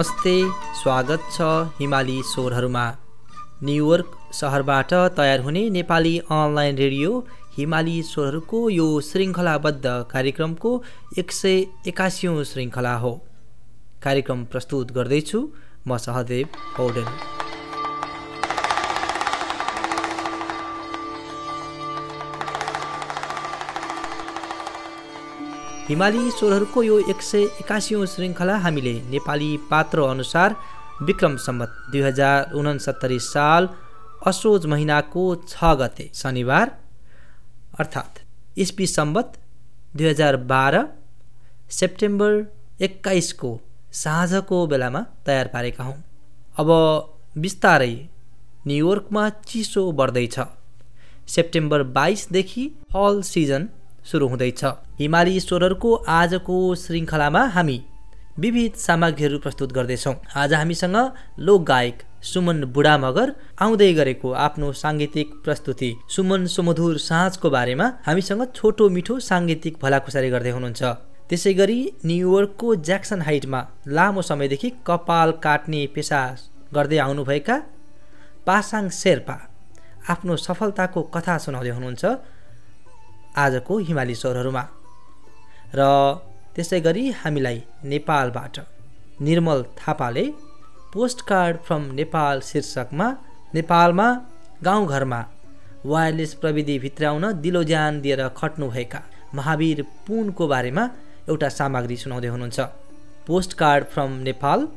नमस्ते स्वागत छ हिमाली स्वरहरूमा। न्युयोर्क सहरबाट तयार हुने नेपाली अनलाइन रेडियो हिमाली स्वरहरूको यो श्रृङ्खलाबद्ध कार्यक्रमको एक सय एकासीौँ श्रृङ्खला हो। कार्यक्रम प्रस्तुत गर्दैछु म सहदेव पौडेल। हिमाली स्वरहरूको यो एक सय एकासीौँ श्रृङ्खला हामीले नेपाली पात्र अनुसार विक्रम सम्मत दुई हजार उनसत्तरी साल असोज महिनाको छ गते शनिबार अर्थात् इस्पी सम्बत दुई हजार बाह्र सेप्टेम्बर एक्काइसको साँझको बेलामा तयार पारेका हौँ। अब बिस्तारै न्युयोर्कमा चिसो बढ्दैछ। सेप्टेम्बर बाइसदेखि फल सिजन सुरु हुँदैछ। हिमाली ईश्वरहरूको आजको श्रृङ्खलामा हामी विविध सामग्रीहरू प्रस्तुत गर्दैछौँ। आज हामीसँग लोकगायक सुमन बुढा मगर आउँदै गरेको आफ्नो साङ्गीतिक प्रस्तुति सुमन सुमधुर साँझको बारेमा हामीसँग छोटो मिठो साङ्गीतिक भलाखुसारी गर्दै हुनुहुन्छ। त्यसै गरी न्युयोर्कको ज्याक्सन हाइटमा लामो समयदेखि कपाल काट्ने पेसा गर्दै आउनुभएका पासाङ शेर्पा आफ्नो सफलताको कथा सुनाउँदै हुनुहुन्छ। आजको हिमाली स्वरहरूमा। र त्यसै गरी हामीलाई नेपालबाट निर्मल थापाले पोस्ट कार्ड फ्रम नेपाल शीर्षकमा नेपालमा गाउँघरमा वायरलेस प्रविधि भित्राउन दिलो ज्यान दिएर खट्नुभएका महावीर पुनको बारेमा एउटा सामग्री सुनाउँदै हुनुहुन्छ। पोस्ट कार्ड फ्रम नेपाल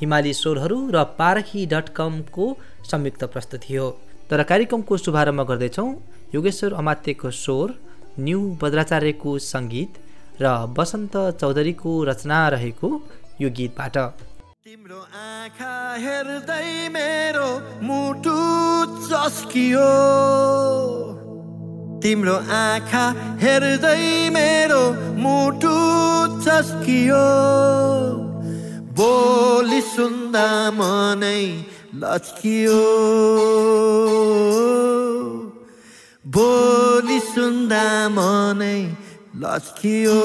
हिमाली स्वरहरू र पारखी डट कमको संयुक्त प्रस्तुति हो। तर कार्यक्रमको शुभारम्भ गर्दैछौँ योगेश्वर अमात्यको स्वर न्यु बद्राचार्यको सङ्गीत र बसन्त चौधरीको रचना रहेको यो गीतबाट। तिम्रो आँखा हेर्दै मेरो मुटु चस्कियो। तिम्रो आँखा हेर्दै मेरो मुटु चस्कियो। बोली सुन्दा मनै लचकियो। बोली सुन्दा मनै लचकियो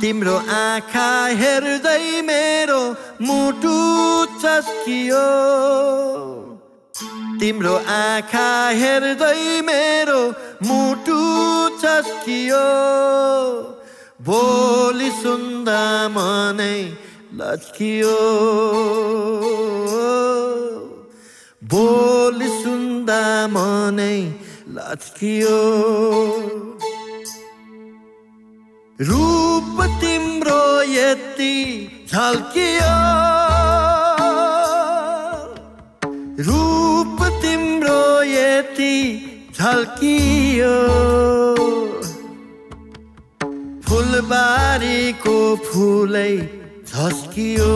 तिम्रो आँखा हेर्दै मेरो मुटु चस्कियो तिम्रो आँखा हेर्दै मेरो मुटु चस्कियो भोलि सुन्दा मनै लचकियो बोली सुन्दा मनै लचकियो रूप तिम्रो यति झल्कियो। रूप तिम्रो यति झल्कियो। फुलबारीको फुलै झस्कियो।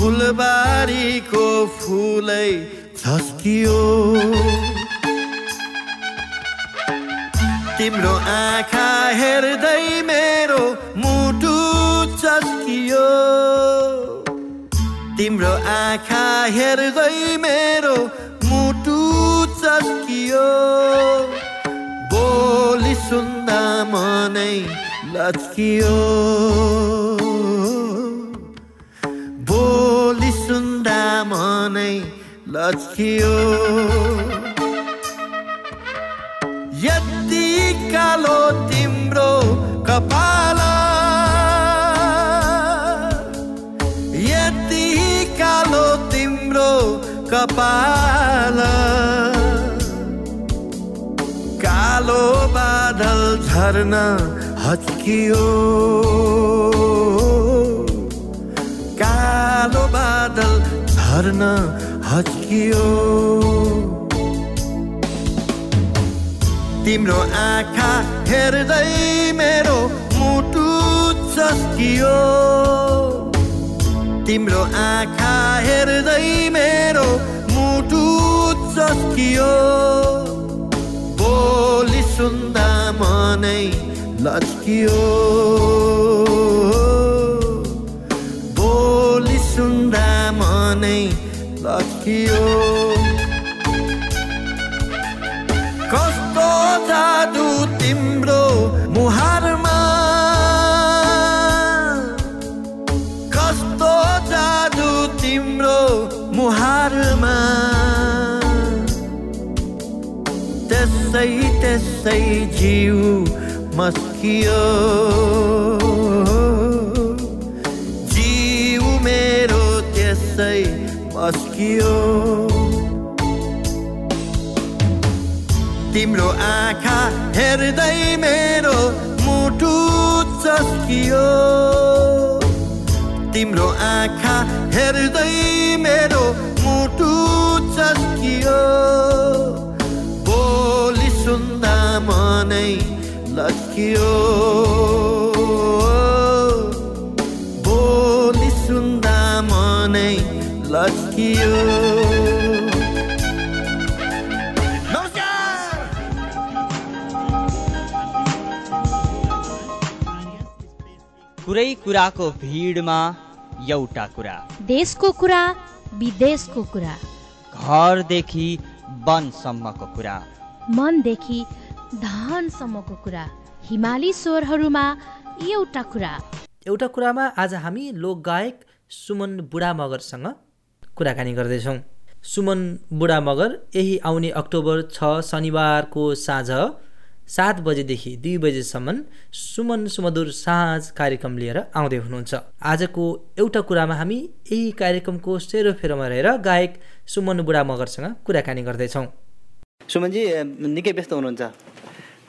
फुलबारीको फुलै झस्कियो तिम्रो आँखा हेर्दै मेरो मुटु चस्कियो। तिम्रो आँखा हेर्दै मेरो मुटु चस्कियो। बोली सुन्दा मनै लचकियो। मनै लचकियो यति कालो तिम्रो कपाल। यति कालो तिम्रो कपाल। कालो बादल झर्न हच्कियो झर्न हच्कियो तिम्रो आँखा हेर्दै मेरो मुटु चस्कियो। तिम्रो आँखा हेर्दै मेरो मुटु चस्कियो। बोली सुन्दा मनै लचकियो। नै लखियो कस्तो जादु तिम्रो मुहारमा कस्तो जादु तिम्रो मुहारमा त्यसै त्यसै जिउ मस्कियो जिउ मेरो त्यसै तिम्रो आँखा हेर्दै मेरो मुटु चस्कियो तिम्रो आँखा हेर्दै मेरो मुटु चस्कियो बोली सुन्दा मनै लस्कियो कुराको भिडमा एउटा कुरा। देशको कुरा विदेशको कुरा। घरदेखि वनसम्मको कुरा। मनदेखि धनसम्मको कुरा। हिमाली स्वरहरूमा एउटा कुरा। एउटा कुरामा आज हामी लोकगायक सुमन बुढा मगरसँग कुराकानी गर्दैछौँ। सुमन बुढा मगर यही आउने अक्टोबर छ शनिबारको साँझ सात बजेदेखि दुई बजेसम्म सुमन सुमधुर साँझ कार्यक्रम लिएर आउँदै हुनुहुन्छ। आजको एउटा कुरामा हामी यही कार्यक्रमको सेरोफेरोमा रहेर गायक सुमन बुढा मगरसँग कुराकानी गर्दैछौँ। सुमनजी निकै व्यस्त हुनुहुन्छ।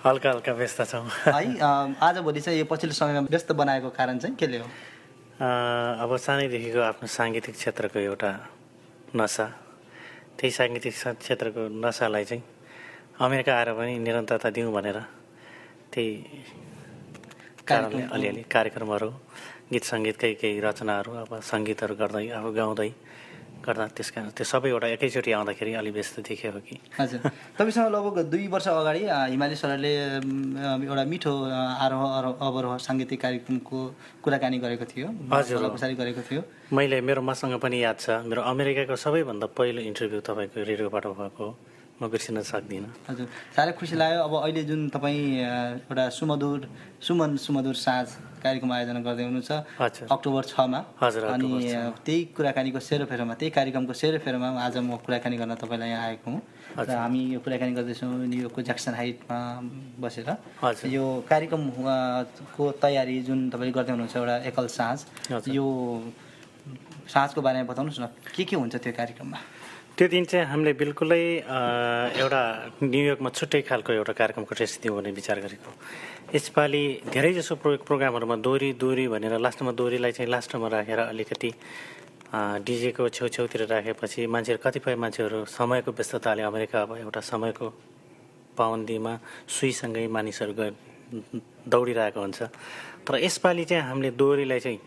हल्का हल्का व्यस्त छौँ। है आजभोलि चाहिँ यो पछिल्लो समयमा व्यस्त बनाएको कारण चाहिँ केले हो अँ, अब सानैदेखिको आफ्नो साङ्गीतिक क्षेत्रको एउटा नसा। त्यही साङ्गीतिक क्षेत्रको नसालाई चाहिँ अमेरिका आएर पनि निरन्तरता दिउँ भनेर त्यही कारणले अलिअलि कार्यक्रमहरू गीत सङ्गीतकै केही रचनाहरू अब सङ्गीतहरू गर्दै अब गाउँदै गर्दा त्यस कारण त्यो सबै एउटा एकैचोटि आउँदाखेरि अलि व्यस्त देखियो कि। हजुर। तपाईँसँग लगभग दुई वर्ष अगाडि हिमाली सरले एउटा मिठो आरोह अवरोह साङ्गीतिक कार्यक्रमको कुराकानी गरेको थियो हजुर। गरेको थियो। मैले मेरो मसँग पनि याद छ मेरो अमेरिकाको सबैभन्दा पहिलो इन्टरभ्यू तपाईँको रेडियोबाट भएको हो। म बिर्सिन सक्दिनँ हजुर। साह्रै खुसी लाग्यो। अब अहिले जुन तपाईँ एउटा सुमधुर सुमन सुमधुर साँझ कार्यक्रम आयोजना गर्दै हुनुहुन्छ। अक्टोबर छमा। हजुर, अनि त्यही कुराकानीको सेरोफेरोमा त्यही कार्यक्रमको सेरोफेरोमा आज म कुराकानी गर्न तपाईँलाई यहाँ आएको हुँ। र। हामी यो कुराकानी गर्दैछौँ न्युयोर्कको ज्याक्सन हाइटमा बसेर। यो कार्यक्रम अ, को तयारी जुन तपाईँले गर्दै हुनुहुन्छ एउटा एकल साँझ। यो साँझको बारेमा बताउनुहोस् न। के के हुन्छ त्यो कार्यक्रममा? त्यो दिन चाहिँ हामीले बिल्कुलै एउटा न्युयोर्कमा छुट्टै खालको एउटा कार्यक्रमको टेस्ट दिउँ भन्ने विचार गरेको। यसपालि धेरै जसो प्रो प्रोग्रामहरूमा दोहोरी दोहोरी भनेर लास्टमा दोहोरीलाई चाहिँ लास्टमा राखेर अलिकति डिजेको छेउछेउतिर राखेपछि मान्छेहरू कतिपय मान्छेहरू समयको व्यस्तताले अमेरिका अब एउटा समयको पाबन्दीमा सुईसँगै मानिसहरू गए दौडिरहेको हुन्छ। तर यसपालि चाहिँ हामीले दोहोरीलाई चाहिँ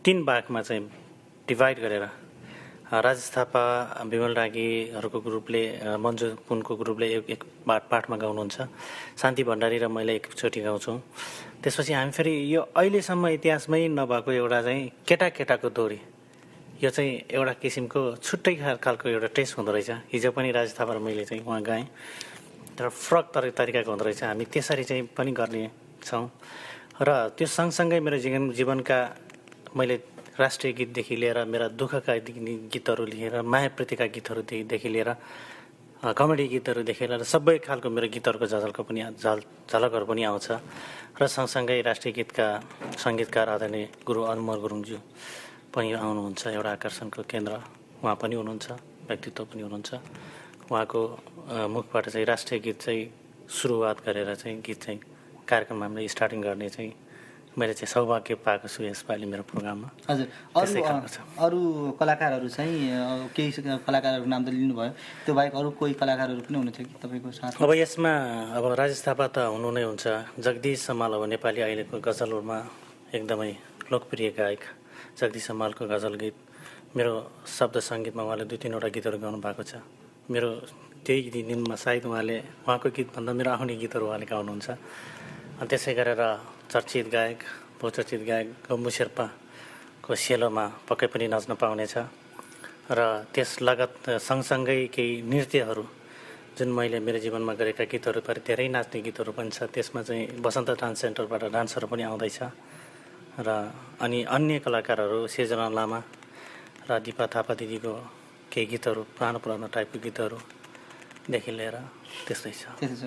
तिन भागमा चाहिँ डिभाइड गरेर राजेश थापा विमल रागीहरूको ग्रुपले मन्जु पुनको ग्रुपले एक एक पाठ पाठमा गाउनुहुन्छ। शान्ति भण्डारी र मैले एकचोटि गाउँछौँ। त्यसपछि हामी फेरि यो अहिलेसम्म इतिहासमै नभएको एउटा चाहिँ केटा केटाको दोहोरी यो चाहिँ एउटा किसिमको छुट्टै खाल- खालको एउटा टेस्ट हुँदो रहेछ। हिजो पनि राजेश थापा र मैले चाहिँ उहाँ गाएँ। तर फरक तरि तरिकाको हुँदो रहेछ। हामी त्यसरी चाहिँ पनि गर्ने छौँ। र त्यो सँगसँगै मेरो जीवन जीवनका मैले राष्ट्रिय गीतदेखि लिएर मेरा दुःखका गीत- गीतहरू लिएर मायाप्रतिका गीतहरूदेखि लिएर कमेडी गीतहरूदेखि लिएर सबै खालको मेरो गीतहरूको झलको पनि झल झलकहरू पनि आउँछ। र सँगसँगै राष्ट्रिय गीतका सङ्गीतकार आदरणीय गुरु अनमोल गुरुङज्यू पनि आउनुहुन्छ। एउटा आकर्षणको केन्द्र उहाँ पनि हुनुहुन्छ व्यक्तित्व पनि हुनुहुन्छ। उहाँको मुखबाट चाहिँ राष्ट्रिय गीत चाहिँ सुरुवात गरेर चाहिँ गीत चाहिँ कार्यक्रम हामीले स्टार्टिङ गर्ने चाहिँ मैले चाहिँ सौभाग्य पाएको छु यसपालि मेरो प्रोग्राममा। हजुर अरू कलाकारहरू चाहिँ केही कलाकारहरूको नाम त लिनुभयो। त्यो बाहेक अरू कोही कलाकारहरू पनि हुनुहुन्छ कि तपाईँको साथ अब यसमा अब राजेश थापा त हुनु नै हुन्छ। जगदीश समाल अब नेपाली अहिलेको गजलहरूमा एकदमै लोकप्रिय गायक जगदीश समालको गजल गीत। मेरो शब्द सङ्गीतमा उहाँले दुई तिनवटा गीतहरू गाउनु भएको छ। मेरो त्यही दिनमा सायद उहाँले उहाँको गीतभन्दा मेरो आफ्नै गीतहरू उहाँले गाउनुहुन्छ। त्यसै गरेर चर्चित गायक बहुचर्चित गायक गम्बु शेर्पाको सेलोमा पक्कै पनि नाच्न पाउनेछ। र त्यस लगत सँगसँगै केही नृत्यहरू जुन मैले मेरो जीवनमा गरेका गीतहरू पर धेरै नाच्ने गीतहरू पनि छ त्यसमा चाहिँ बसन्त डान्स सेन्टरबाट डान्सहरू पनि आउँदैछ। र अनि अन्य कलाकारहरू सिर्जना लामा र दिपा थापा दिदीको केही गीतहरू पुरानो पुरानो टाइपको गीतहरू देखि लिएर त्यस्तै छ। त्यसो छ।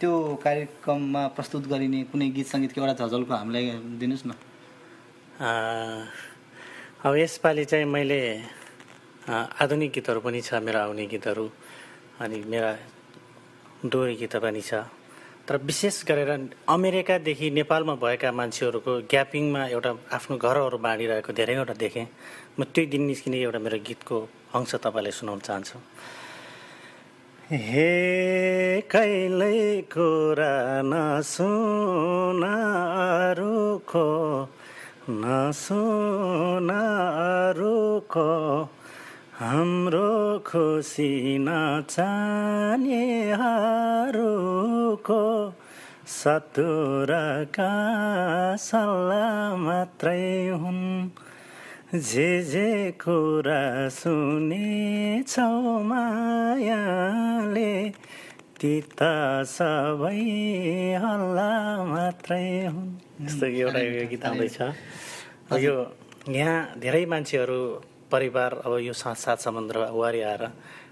त्यो कार्यक्रममा प्रस्तुत गरिने कुनै गीत सङ्गीतको एउटा झझल्को हामीलाई दिनुहोस् न। अब यसपालि चाहिँ मैले आधुनिक गीतहरू पनि छ मेरो आउने गीतहरू अनि मेरा दोहोरी गीत पनि छ। तर विशेष गरेर अमेरिकादेखि नेपालमा भएका मान्छेहरूको ग्यापिङमा एउटा आफ्नो घरहरू बाँडिरहेको धेरैवटा देखेँ। म त्यही दिन निस्किने एउटा मेरो गीतको अंश तपाईँलाई सुनाउन चाहन्छु। हे कहिल्यै कुरा नसुनारुको नसुनारुको हाम्रो खुसी नचानेहरूको सतुरका सल्लाह मात्रै हुन्। जे जे कुरा सुनेछौ मायाले सबै हल्ला मात्रै हुन्। यस्तो एउटा यो गीत आउँदैछ यो यहाँ धेरै मान्छेहरू परिवार अब यो साथ साथ वारी आएर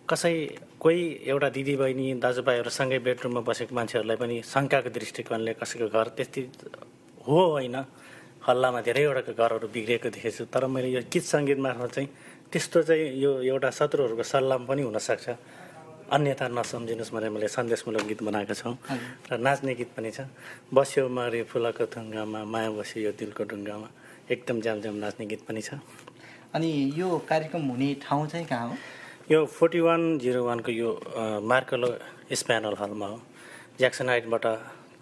कसै कोही एउटा दिदीबहिनी दाजुभाइहरू सँगै बेडरुममा बसेको मान्छेहरूलाई पनि शङ्काको दृष्टिकोणले कसैको घर त्यति हो होइन हल्लामा धेरैवटा घरहरू बिग्रिएको देखेको छु तर मैले यो गीत सङ्गीत मार्फत चाहिँ त्यस्तो चाहिँ यो एउटा शत्रुहरूको सल्लाह पनि हुनसक्छ। अन्यथा नसम्झिनुहोस् भनेर मैले सन्देशमूलक गीत बनाएको छौँ। र नाच्ने गीत पनि छ। बस्यो मारे फुलको थुङ्गामा माया बस्यो यो दिलको ढुङ्गामा एकदम ज्याम ज्याम नाच्ने गीत पनि छ। अनि यो कार्यक्रम हुने ठाउँ चाहिँ कहाँ हो? यो फोर्टी वान जिरो वानको यो मार्कलो स्प्यानल हलमा हो। ज्याक्सन हाइटबाट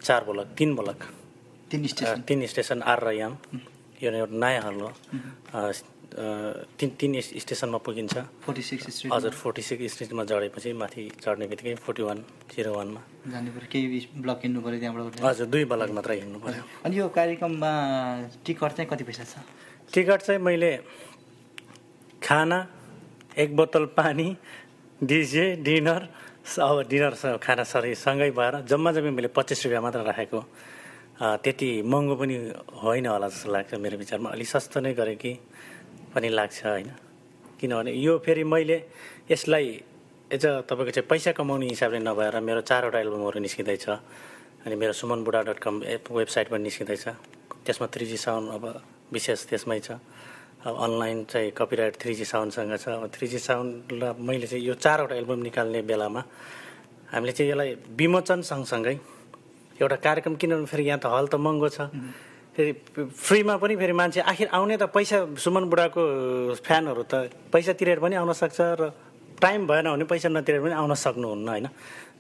चार ब्लक तिन ब्लक। तिन स्टेसन। तिन स्टेसन आर र याम यो एउटा नयाँ हल हो। तिन तिन स्टेसनमा पुगिन्छ। फोर्टी सिक्स स्ट्रिट हजुर फोर्टी सिक्स स्टेसनमा चढेपछि माथि चढ्ने बित्तिकै फोर्टी वान जिरो वानमा। जानु पऱ्यो। केही ब्लक हिँड्नु पऱ्यो त्यहाँबाट। हजुर दुई ब्लक मात्रै हिँड्नु पऱ्यो। अनि यो कार्यक्रममा टिकट चाहिँ कति पैसा छ? टिकट चाहिँ मैले खाना एक बोतल पानी डिजे डिनर अब डिनर स- खाना सरी सँगै भएर जम्मा जम्मी मैले पच्चिस रुपियाँ मात्र राखेको। त्यति महँगो पनि होइन होला जस्तो लाग्छ मेरो विचारमा। अलिक सस्तो नै गरे कि पनि लाग्छ होइन? किनभने यो फेरि मैले यसलाई एज अ तपाईँको चाहिँ पैसा कमाउने हिसाबले नभएर मेरो चारवटा एल्बमहरू निस्किँदैछ अनि मेरो सुमन बुढा डट कम एप वेबसाइट पनि निस्किँदैछ। त्यसमा थ्री जी साउन्ड अब विशेष त्यसमै छ। अब अनलाइन चाहिँ कपिराइट थ्री जी साउन्डसँग छ। अब थ्री जी साउन्डलाई मैले चाहिँ यो चारवटा एल्बम निकाल्ने बेलामा हामीले चाहिँ यसलाई विमोचन सँगसँगै एउटा कार्यक्रम किनभने फेरि यहाँ त हल त महँगो छ। फेरि फ्रीमा पनि फेरि मान्छे आखिर आउने त पैसा सुमन बुढाको फ्यानहरू त पैसा तिरेर पनि आउन सक्छ र टाइम भएन भने पैसा नतिरेर पनि आउन सक्नुहुन्न होइन?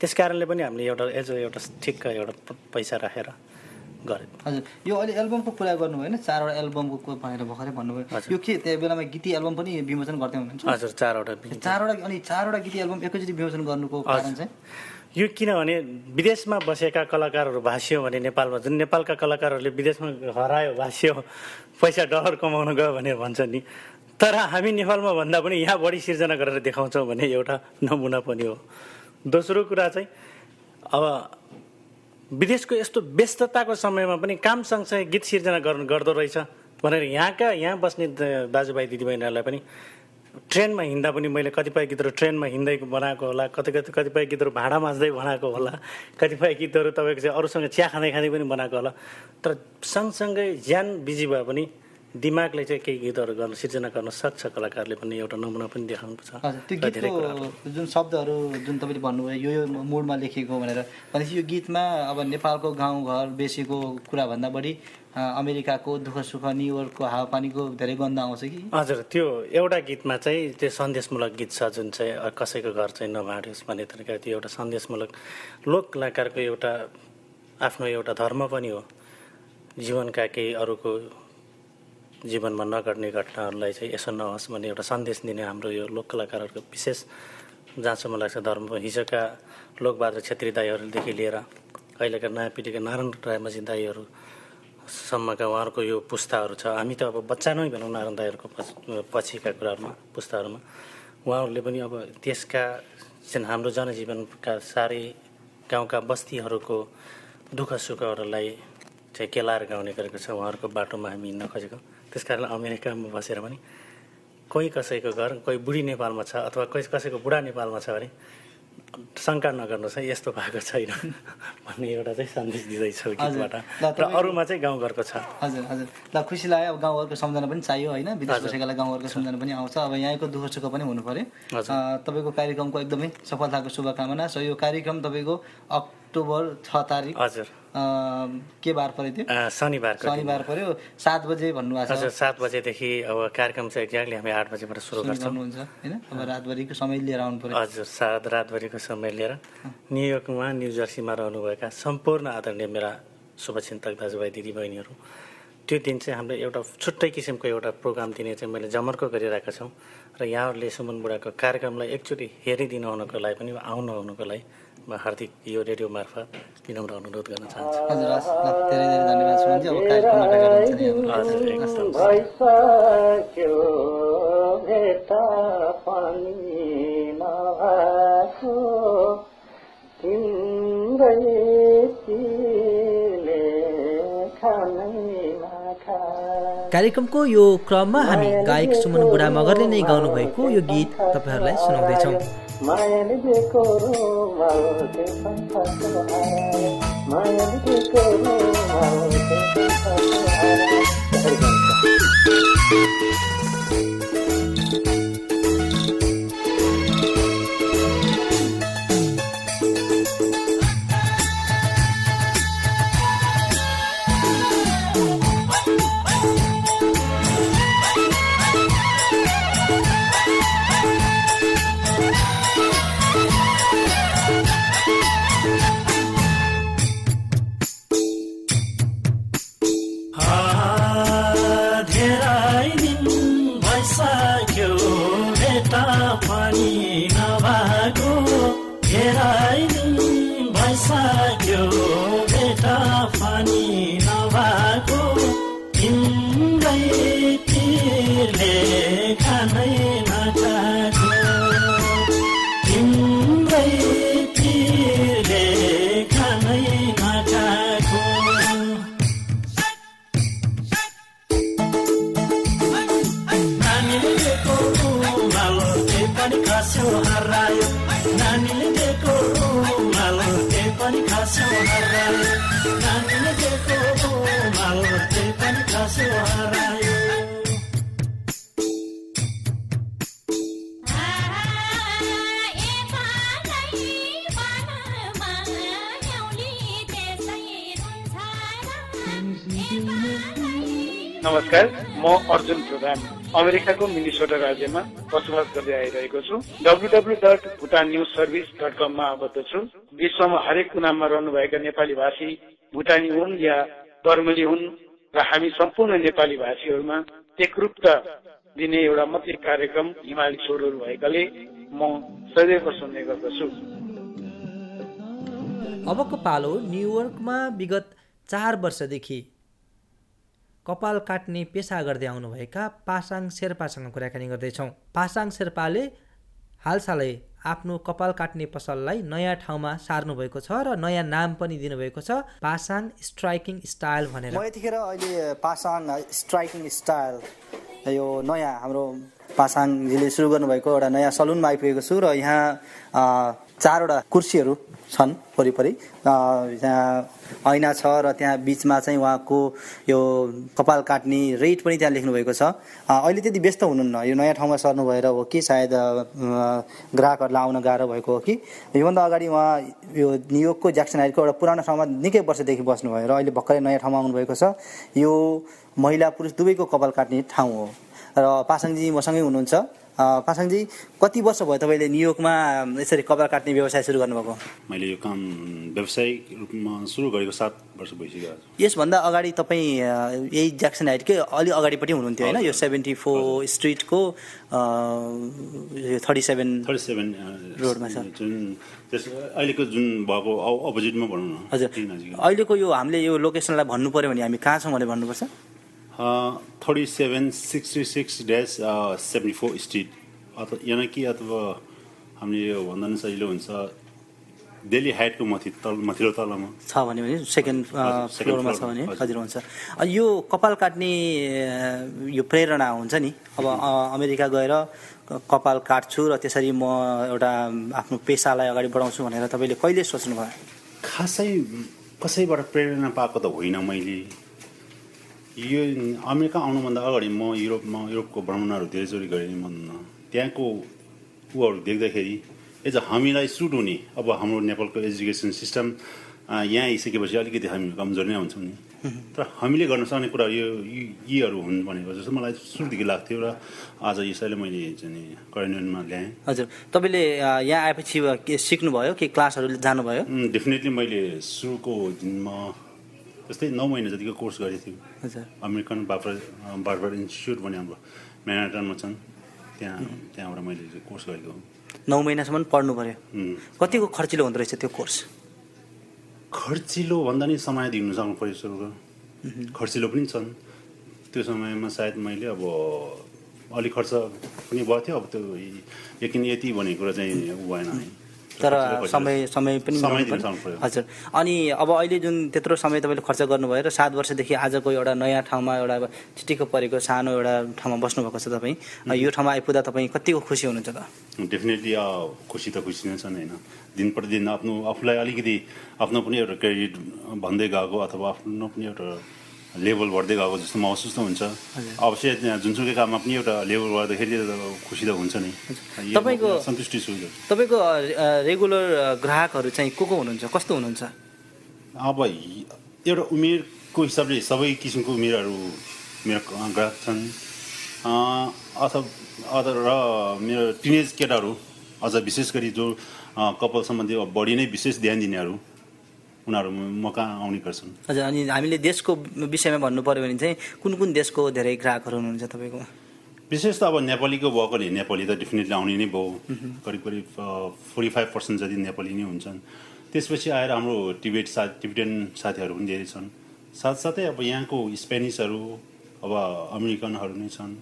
त्यस कारणले पनि हामीले एउटा एज एउटा ठिक्क एउटा पैसा राखेर गरेको। हजुर यो अहिले एल्बमको कुरा गर्नुभयो होइन? चारवटा एल्बमको भनेर भर्खरै भन्नुभयो। यो के त्यही बेलामा गीती एल्बम पनि विमोचन गर्दै हुनुहुन्छ हजुर चारवटा चारवटा अनि चारवटा गीती एल्बम एकैचोटि विमोचन गर्नुको कारण चाहिँ? यो किनभने विदेशमा बसेका कलाकारहरू भाषियो भने नेपालमा जुन नेपालका कलाकारहरूले विदेशमा हरायो भाषियो पैसा डलर कमाउन गयो भनेर भन्छ नि तर हामी नेपालमा भन्दा पनि यहाँ बढी सिर्जना गरेर देखाउँछौँ भने एउटा नमुना पनि हो। दोस्रो कुरा चाहिँ अब विदेशको यस्तो व्यस्तताको समयमा पनि काम सँगसँगै गीत सिर्जना गर्नु गर्दो रहेछ भनेर यहाँका यहाँ बस्ने दाजुभाइ दिदीबहिनीहरूलाई पनि ट्रेनमा हिँड्दा पनि मैले कतिपय गीतहरू ट्रेनमा हिँड्दै बनाएको होला कति कति कतिपय गीतहरू भाँडा माझ्दै बनाएको होला कतिपय गीतहरू तपाईँको चाहिँ अरूसँग चिया खाँदै खाँदै पनि बनाएको होला तर सँगसँगै ज्यान बिजी भए पनि दिमागले चाहिँ केही गीतहरू गर्न सिर्जना गर्न सक्छ कलाकारले पनि एउटा नमुना पनि देखाउनुपर्छ त्यो। गीतको जुन शब्दहरू जुन तपाईँले भन्नुभयो यो यो मुडमा लेखिएको भनेर भनेपछि यो गीतमा अब नेपालको गाउँघर बेसीको कुराभन्दा बढी अमेरिकाको दुःख सुख न्युयोर्कको हावापानीको धेरै गन्ध आउँछ कि? हजुर त्यो एउटा गीतमा चाहिँ त्यो सन्देशमूलक गीत छ जुन चाहिँ कसैको घर चाहिँ नभाँडोस् भन्ने तरिका त्यो एउटा सन्देशमूलक लोक कलाकारको एउटा आफ्नो एउटा धर्म पनि हो। जीवनका केही अरूको जीवनमा नघट्ने घटनाहरूलाई चाहिँ यसो नहोस् भन्ने एउटा सन्देश दिने हाम्रो यो लोक कलाकारहरूको विशेष जहाँसम्म लाग्छ धर्म हिजोका लोकबहादुर छेत्री दाईहरूदेखि लिएर अहिलेका नयाँ पिँढीका नारायण रायमाझी दाईहरू सम्मका उहाँहरूको यो पुस्ताहरू छ। हामी त अब बच्चा नै भनौँ नारायण दाईहरूको पछि पछिका कुराहरूमा पुस्ताहरूमा। उहाँहरूले पनि अब देशका जुन हाम्रो जनजीवनका साह्रै गाउँका बस्तीहरूको दुःख सुखहरूलाई चाहिँ केलाएर गाउने गरेको छ। उहाँहरूको बाटोमा हामी हिँड्न खोजेको त्यस कारण अमेरिकामा बसेर पनि कोही कसैको घर कोही बुढी नेपालमा छ अथवा कोही कसैको बुढा नेपालमा छ भने शङ्का नगर्नुहोस् है यस्तो भएको छैन भन्ने एउटा चाहिँ सन्देश दिँदैछौँ। गीतबाट। र अरूमा चाहिँ गाउँघरको छ। हजुर हजुर। ल खुसी लाग्यो। अब गाउँघरको सम्झना पनि चाहियो होइन। विदेश। बसेकालाई गाउँघरको सम्झना पनि आउँछ। अब यहाँको दुःख सुख पनि हुनु। अँ, तपाईँको कार्यक्रमको एकदमै सफलताको शुभकामना। छ यो कार्यक्रम तपाईँको अक्टोबर छ तारिक हजुर। के बार पऱ्यो त्यो दिन। शनिबार पऱ्यो। सात बजे भन्नुभएको हजुर छ सात बजेदेखि अब कार्यक्रम चाहिँ एक्ज्याक्टली हामी आठ बजीबाट सुरु गर्नुहुन्छ होइन? अब रातभरिको समय लिएर आउनु पर्यो हजुर सात रातभरिको समय लिएर। न्युयोर्कमा न्यु जर्सीमा रहनुभएका सम्पूर्ण आदरणीय मेरा शुभचिन्तक दाजुभाइ दिदीबहिनीहरू त्यो दिन चाहिँ हाम्रो एउटा छुट्टै किसिमको एउटा प्रोग्राम दिने चाहिँ मैले जमर्को गरिरहेका छौँ। र यहाँहरूले सुमन बुढाको कार्यक्रमलाई एकचोटि हेरिदिनु हुनुको लागि पनि आउनु हुनुको लागि म हार्दिक यो रेडियो मार्फत विनम्र अनुरोध गर्न चाहन्छु। हजुर हस् ल धेरै धेरै धन्यवाद सुमनजी अब कार्यक्रममा कार्यक्रमको यो क्रममा हामी गायक सुमन बुढा मगरले नै गाउनुभएको यो गीत तपाईँहरूलाई सुनाउँदैछौँ। మాయలిగే కోరు మాలోకే సంపత్తులు మాయలిగే కోరు మాలోకే సంపత్తులు अमेरिकाको मिनिसोटा राज्यमा बसोबास गर्दै आइरहेको छु। W W dot Bhutan news service dot कममा आबद्ध छु। विश्वमा हरेक कुनामा रहनुभएका नेपाली भाषी भुटानी हुन् या बर्मली हुन् र हामी सम्पूर्ण नेपाली भाषीहरूमा एकरूपता दिने एउटा मात्रै कार्यक्रम हिमाली स्वरहरू भएकाले म सदैव सुन्ने गर्दछु। अबको पालो न्युयोर्कमा विगत चार वर्षदेखि कपाल काट्ने पेसा गर्दै आउनुभएका पासाङ शेर्पासँग कुराकानी गर्दैछौँ। पासाङ शेर्पाले हालसालै आफ्नो कपाल काट्ने पसललाई नयाँ ठाउँमा सार्नु भएको छ र नयाँ नाम पनि दिनुभएको छ पासाङ स्ट्राइकिङ स्टाइल भनेर। म यतिखेर अहिले पासाङ स्ट्राइकिङ स्टाइल यो नयाँ हाम्रो पासाङजीले सुरु गर्नुभएको एउटा नयाँ सलुनमा आइपुगेको छु र यहाँ चारवटा कुर्सीहरू छन् वरिपरि। अ, यहाँ ऐना छ र त्यहाँ बिचमा चाहिँ उहाँको यो कपाल काट्ने रेट पनि त्यहाँ लेख्नुभएको छ। अहिले त्यति व्यस्त हुनुहुन्न। यो नयाँ ठाउँमा सर्नु भएर हो कि सायद ग्राहकहरूलाई आउन गाह्रो भएको हो कि? योभन्दा अगाडि उहाँ यो न्युयोर्कको ज्याक्सन हाइटको एउटा पुरानो ठाउँमा निकै वर्षदेखि बस्नुभयो र अहिले भर्खरै नयाँ ठाउँमा आउनुभएको छ। यो महिला पुरुष दुवैको कपाल काट्ने ठाउँ हो। र पासाङजी मसँगै हुनुहुन्छ। पासाङजी कति वर्ष भयो तपाईँले न्युयोर्कमा यसरी कपाल काट्ने व्यवसाय सुरु गर्नुभएको? मैले यो काम व्यावसायिक रूपमा सुरु गरेको सात वर्ष भइसक्यो यसभन्दा अगाडि तपाईँ यही ज्याक्सन हाइटकै अलि अगाडिपट्टि हुनुहुन्थ्यो होइन? यो सेभेन्टी फोर स्ट्रिटको थर्टी सेभेन थर्टी सेभेन रोडमा छ। जुन त्यस अहिलेको जुन भएको अपोजिटमा भनौँ न। हजुर। अहिलेको यो हामीले यो लोकेसनलाई भन्नु पऱ्यो भने हामी कहाँ छौँ भनेर भन्नुपर्छ? Thirty seven sixty six dash seventy four street अथवा यहाँ कि अथवा हामीले यो भन्दा पनि सजिलो हुन्छ। दिल्ली हाइटको माथि तल माथिल्लो तलमा। छ भने सेकेन्ड फ्लोरमा छ floor मा, भने हजुर। हुन्छ। यो कपाल काट्ने अ, यो प्रेरणा हुन्छ नि? अब अमेरिका गएर कपाल काट्छु र त्यसरी म एउटा आफ्नो पेसालाई अगाडि बढाउँछु भनेर तपाईँले कहिले सोच्नुभयो? खासै कसैबाट प्रेरणा पाएको त होइन मैले। यो अमेरिका आउनुभन्दा अगाडि म युरोपमा युरोपको भ्रमणहरू धेरैचोटि गरेँ म त्यहाँको ऊहरू देख्दाखेरि एज हामीलाई सुट हुने अब हाम्रो नेपालको एजुकेसन सिस्टम अँ, यहाँ आइसकेपछि अलिकति हामी कमजोर नै हुन्छौँ नि तर हामीले गर्न सक्ने कुरा यो यीहरू हुन् भनेको जस्तो मलाई सुरुदेखि लाग्थ्यो र आज यसैले मैले चाहिँ नि कार्यान्वयनमा ल्याएँ हजुर तपाईँले अ, यहाँ आएपछि के सिक्नुभयो कि क्लासहरू जानुभयो डेफिनेटली मैले सुरुको दिनमा जस्तै नौ महिना जतिको कोर्स गरेको हजुर। अमेरिकन बार्बर बार्बर इन्स्टिच्युट भन्ने हाम्रो म्यानाटनमा छन्। त्यहाँ त्यहाँबाट मैले कोर्स गरेको हो। नौ महिनासम्म पढ्नु उम्, कतिको खर्चिलो हुँदो रहेछ त्यो कोर्स? खर्चिलो भन्दा नि समय दिनु सक्नु पऱ्यो सुरुको। खर्चिलो पनि छन्। त्यो समयमा सायद मैले अब अलिक खर्च पनि भएको थियो। अब त्यो यकिन यति भन्ने कुरा चाहिँ भएन है। तर समय समय पनि हजुर। अनि अब अहिले जुन त्यत्रो समय तपाईँले खर्च गर्नुभयो र सात वर्षदेखि आजको एउटा नयाँ ठाउँमा एउटा चिटिक्क परेको सानो एउटा ठाउँमा बस्नुभएको छ तपाईँ यो ठाउँमा आइपुग्दा तपाईँ कतिको खुसी हुनुहुन्छ त? डेफिनेटली खुसी त खुसी नै छन् होइन। दिन प्रतिदिन आफ्नो आफूलाई अलिकति आफ्नो पनि एउटा क्रेडिट भन्दै गएको अथवा आफ्नो पनि एउटा लेभल बढ्दै गएको जस्तो महसुस त हुन्छ। अवश्य त्यहाँ जुनसुकै काममा पनि एउटा लेभल बढ्दाखेरि खुसी त हुन्छ नै। तपाईँको- सन्तुष्टि छु। तपाईँको रेगुलर ग्राहकहरू चाहिँ को को हुनुहुन्छ? कस्तो हुनुहुन्छ? अब एउटा उमेरको हिसाबले सबै किसिमको उमेरहरू मेरो ग्राहक छन्। अथवा र मेरो टिनेज केटाहरू अझ विशेष गरी जो कपाल सम्बन्धी बढी नै विशेष ध्यान दिनेहरू उनीहरू म कहाँ आउने गर्छन्। हजुर अनि हामीले देशको विषयमा भन्नु पऱ्यो भने चाहिँ कुन कुन देशको धेरै ग्राहकहरू हुनुहुन्छ तपाईँको? विशेष त अब नेपालीको भएकोले नेपाली त डेफिनेटली आउने नै भयो। करिब करिब फोर्टी फाइभ पर्सेन्ट जति नेपाली नै हुन्छन्। त्यसपछि आएर हाम्रो टिबेट सा टिबिटेन साथीहरू पनि धेरै छन्। साथसाथै अब यहाँको स्पेनिसहरू अब अमेरिकनहरू नै छन्।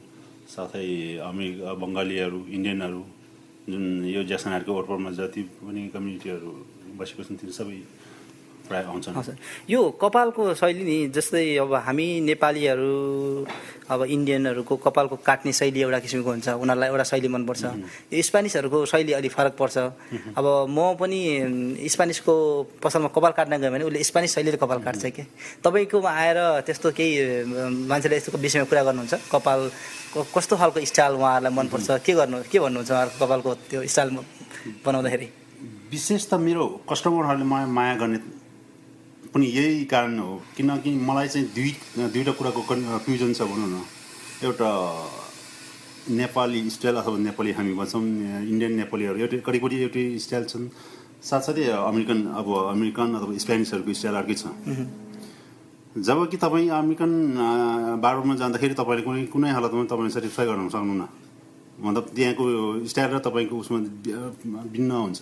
साथै अमेरिका बङ्गालीहरू इन्डियनहरू जुन यो ज्यासनहरूको वरपरमा जति पनि कम्युनिटीहरू बसेको छन् तिनीहरू सबै प्रायः आउँछन्। हजुर। यो कपालको शैली नि जस्तै अब हामी नेपालीहरू अब इन्डियनहरूको कपालको काट्ने शैली एउटा किसिमको हुन्छ उनीहरूलाई एउटा शैली मनपर्छ। यो स्पेनिसहरूको शैली अलिक फरक पर्छ। अब म पनि स्पेनिसको पसलमा कपाल काट्न गएँ भने उसले स्पेनिस शैलीले कपाल काट्छ कि। तपाईँकोमा आएर त्यस्तो केही मान्छेले यस्तो विषयमा कुरा गर्नुहुन्छ? कपाल कस्तो खालको स्टाइल उहाँहरूलाई मनपर्छ? के गर्नु के भन्नुहुन्छ उहाँहरूको कपालको त्यो स्टाइल बनाउँदाखेरि? विशेष त मेरो कस्टमरहरूले माया माया गर्ने पनि यही कारण हो। किनकि मलाई चाहिँ दुई दुईवटा कुराको कन्फ्युजन छ भनौँ न। एउटा नेपाली स्टाइल अथवा नेपाली हामी भन्छौँ इन्डियन नेपालीहरू एउटै करिबकरि एउटै स्टाइल छन्। साथसाथै अमेरिकन अब अमेरिकन अथवा स्पेनिसहरूको स्टाइल अर्कै छ। जब कि तपाईँ अमेरिकन बारमा जाँदाखेरि तपाईँले कुनै कुनै हालतमा तपाईँले सेटिस्फाई गर्न सक्नुहुन्न। मतलब त्यहाँको स्टाइल र तपाईँको उसमा भिन्न हुन्छ।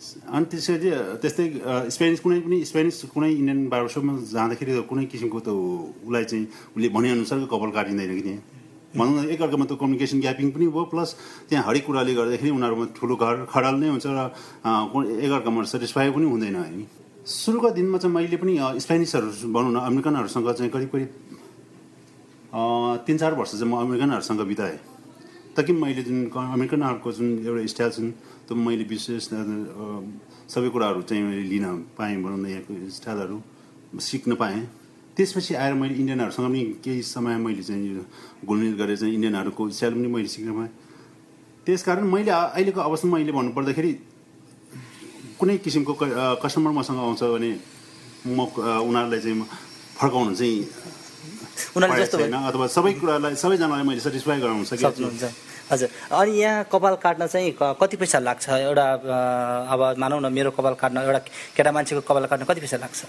अनि त्यसरी त्यस्तै स्पेनिस कुनै पनि स्पेनिस कुनै इन्डियन बारसोमा जाँदाखेरि कुनै किसिमको त उसलाई चाहिँ उसले भनेअनुसारको कपाल काटिँदैन कि त्यहाँ भनौँ न एकअर्कामा त कम्युनिकेसन ग्यापिङ पनि भयो प्लस त्यहाँ हरेक कुराले गर्दाखेरि उनीहरूमा ठुलो घर खडाल नै हुन्छ र एकअर्कामा सेटिस्फाई पनि हुँदैन हामी सुरुको दिनमा चाहिँ मैले पनि स्पेनिसहरू भनौँ न अमेरिकनहरूसँग चाहिँ करिब करिब तिन चार वर्ष चाहिँ म अमेरिकनहरूसँग बिताएँ ताकि मैले जुन अमेरिकनहरूको जुन एउटा स्टाइल छन् त्यो मैले विशेष सबै कुराहरू चाहिँ मैले लिन पाएँ भनौँ न यहाँको स्टाइलहरू सिक्न पाएँ। त्यसपछि आएर मैले इन्डियनहरूसँग पनि केही समय मैले चाहिँ यो घुलमिल गरेर चाहिँ इन्डियनहरूको स्टाइल पनि मैले सिक्न पाएँ। त्यसकारण मैले आ- अहिलेको अवस्थामा मैले भन्नुपर्दाखेरि कुनै किसिमको कस्टमर मसँग आउँछ भने म उनीहरूलाई चाहिँ फर्काउनु चाहिँ छैन अथवा सबै कुरालाई सबैजनालाई मैले सेटिस्फाई गराउन सकेको छु। सक्नुहुन्छ हजुर। अनि यहाँ कपाल काट्न चाहिँ कति पैसा लाग्छ? एउटा अब मानौ न मेरो कपाल काट्न एउटा केटा मान्छेको कपाल काट्न कति पैसा लाग्छ?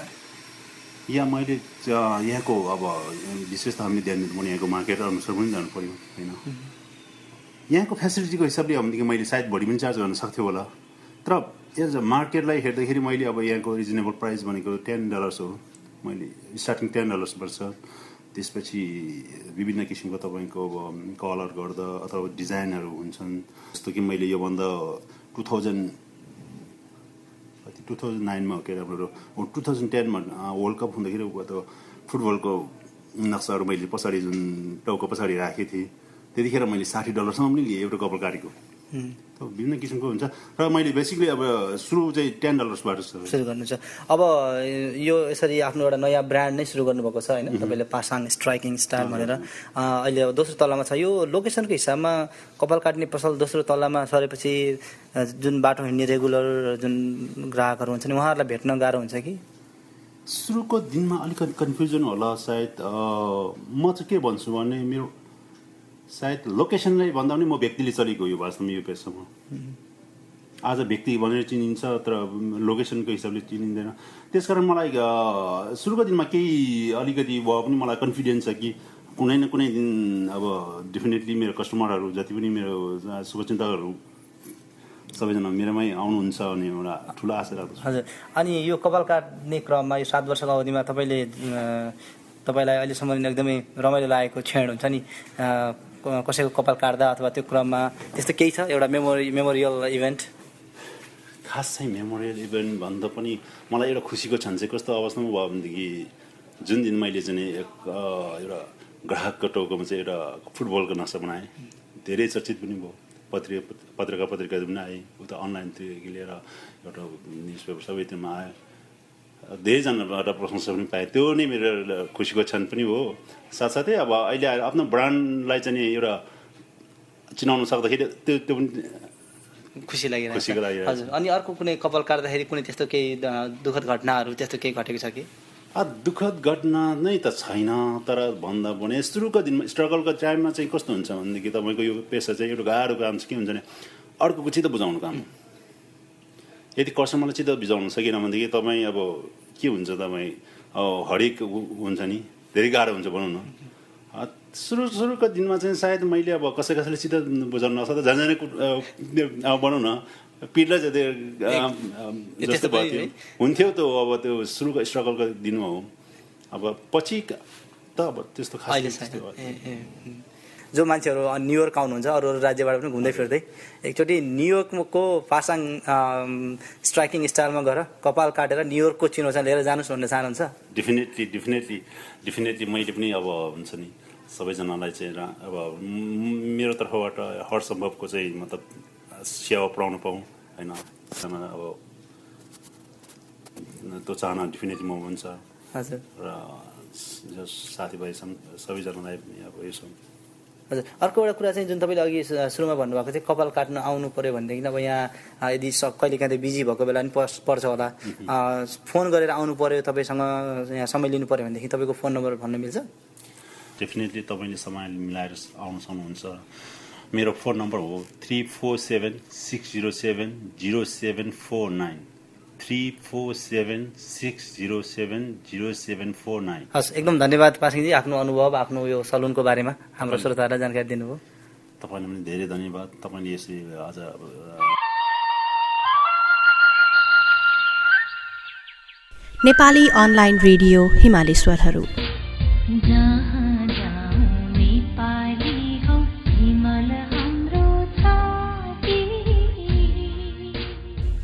यहाँ मैले यहाँको अब विशेष त हामीले ध्यान दिनुपर्ने यहाँको मार्केट अनुसार पनि जानु पऱ्यो होइन? यहाँको फेसिलिटीको हिसाबले हो भनेदेखि मैले सायद बढी पनि चार्ज गर्न सक्थेँ होला। तर एज अ मार्केटलाई हेर्दाखेरि मैले अब यहाँको रिजनेबल प्राइस भनेको टेन डलर्स हो। मैले स्टार्टिङ टेन डलर्स पर्छ। त्यसपछि विभिन्न किसिमको तपाईँको अब कलर गर्दा अथवा डिजाइनहरू हुन्छन्। जस्तो कि मैले योभन्दा टु थाउजन्ड कति टु थाउजन्ड नाइनमा के अरे हाम्रो टु थाउजन्ड टेनमा वर्ल्ड कप हुँदाखेरि अब फुटबलको नक्साहरू मैले पछाडि जुन टाउको पछाडि राखेको थिएँ त्यतिखेर मैले साठी डलरसम्म पनि लिएँ एउटा कपाल काटेको विभिन्न किसिमको हुन्छ। र मैले बेसिकली अब सुरु चाहिँ टेन डलर्सबाट सुरु सुरु गर्नुहुन्छ अब यो यसरी आफ्नो एउटा नयाँ ब्रान्ड नै सुरु गर्नुभएको छ होइन? तपाईँले पासाङ स्ट्राइकिङ स्टाइल भनेर। अहिले अब दोस्रो तल्लामा छ। यो लोकेसनको हिसाबमा कपाल काट्ने पसल दोस्रो तल्लामा सरेपछि जुन बाटो हिँड्ने रेगुलर जुन ग्राहकहरू हुन्छ नि उहाँहरूलाई भेट्न गाह्रो हुन्छ कि? सुरुको दिनमा अलिकति कन्फ्युजन होला सायद। म चाहिँ के भन्छु भने मेरो सायद लोकेसनलाई भन्दा पनि म व्यक्तिले चलेको यो वास्तवमा यो पेसामा। आज व्यक्ति भनेर चिनिन्छ तर लोकेसनको हिसाबले चिनिँदैन। त्यसकारण मलाई सुरुको दिनमा केही अलिकति भए पनि मलाई कन्फिडेन्स छ कि कुनै न कुनै दिन अब डेफिनेटली मेरो कस्टमरहरू जति पनि मेरो शुभचिन्तकहरू सबैजना मेरोमै आउनुहुन्छ भन्ने एउटा ठुलो आशा राख्दछु। हजुर। अनि यो कपाल काट्ने क्रममा यो सात वर्षको अवधिमा तपाईँले तपाईँलाई अहिलेसम्म एकदमै रमाइलो लागेको क्षण हुन्छ नि। कसैको कपाल काट्दा अथवा त्यो क्रममा त्यस्तो केही छ? एउटा मेमोरी मेमोरियल इभेन्ट? खास चाहिँ मेमोरियल इभेन्ट भन्दा पनि मलाई एउटा खुसीको क्षण चाहिँ कस्तो अवस्थामा भयो भनेदेखि जुन दिन मैले चाहिँ एक एउटा ग्राहकको टाउकोमा चाहिँ एउटा फुटबलको नक्सा बनाएँ। धेरै चर्चित पनि भयो। पत्रिका पत्रिका पत्रिकाहरू पनि आए। उता अनलाइनदेखि लिएर एउटा न्युज पेपर सबैतिरमा आयो। धेरैजनाबाट प्रशंसा पनि पाएँ। त्यो नै मेरो खुसीको क्षण पनि हो। साथसाथै अब अहिले आएर आफ्नो ब्रान्डलाई चाहिँ एउटा चिनाउन सक्दाखेरि त्यो त्यो पनि खुसी लागिरहेको छ। हजुर। अनि अर्को कुनै कपाल काट्दाखेरि कुनै त्यस्तो केही दुःखद घटनाहरू त्यस्तो केही घटेको छ कि? दुःखद घटना नै त छैन तर भन्दा पनि सुरुको दिनमा स्ट्रगलको टाइममा चाहिँ कस्तो हुन्छ भनेदेखि तपाईँको यो पेसा चाहिँ एउटा गाह्रो काम चाहिँ के हुन्छ भने अर्कोको चित्त बुझाउनु काम हो। यदि कस्टमरलाई चित्त बुझाउनु सकेन भनेदेखि तपाईँ अब के हुन्छ तपाईँ? अब हरेक हुन्छ नि? धेरै गाह्रो हुन्छ भनौँ न। सुरु सुरुको दिनमा चाहिँ सायद मैले अब कसै कसैले चित्त बुझाउनु नसक्दा झन् झन् भनौँ न पिडलाई चाहिँ त्यो जस्तो भयो? हुन्थ्यो त अब त्यो सुरुको स्ट्रगलको दिनमा हो। अब पछि त अब त्यस्तो खास जो मान्छेहरू न्युयोर्क आउनुहुन्छ अरू अरू राज्यबाट पनि घुम्दै फिर्दै। एकचोटि न्युयोर्कको पासाङ स्ट्राइकिङ स्टाइलमा गएर कपाल काटेर न्युयोर्कको चिनो चाहिँ लिएर जानुहोस् भन्ने चाहनुहुन्छ? डेफिनेटली डेफिनेटली डेफिनेटली मैले पनि अब हुन्छ नि सबैजनालाई चाहिँ अब मेरो तर्फबाट हर सम्भवको चाहिँ मतलब सेवा पुऱ्याउन पाऊँ होइन? अब त्यो चाहना डेफिनेटली म हुन्छ। हजुर। र साथीभाइ सबैजनालाई पनि अब यसो हजुर। अर्को एउटा कुरा चाहिँ जुन तपाईँले अघि सुरुमा भन्नुभएको थियो कपाल काट्न आउनु पऱ्यो भनेदेखि अब यहाँ यदि कहिले काहीँ बिजी भएको बेला पनि पर्छ होला। फोन गरेर आउनु पऱ्यो तपाईँसँग यहाँ समय लिनु पऱ्यो भनेदेखि तपाईँको फोन नम्बर भन्न मिल्छ? डेफिनेटली तपाईँले समय मिलाएर आउन सक्नुहुन्छ। मेरो फोन नम्बर हो three four seven six zero seven zero seven four nine. Three four seven six zero seven zero seven four nine हस् एकदम धन्यवाद पासिङजी आफ्नो अनुभव आफ्नो यो सलुनको बारेमा। हाम्रो श्रोताहरूलाई जानकारी दिनुभयो। तपाईँलाई पनि धेरै धन्यवाद। तपाईँले यसरी आज अब नेपाली अनलाइन रेडियो हिमाली स्वरहरू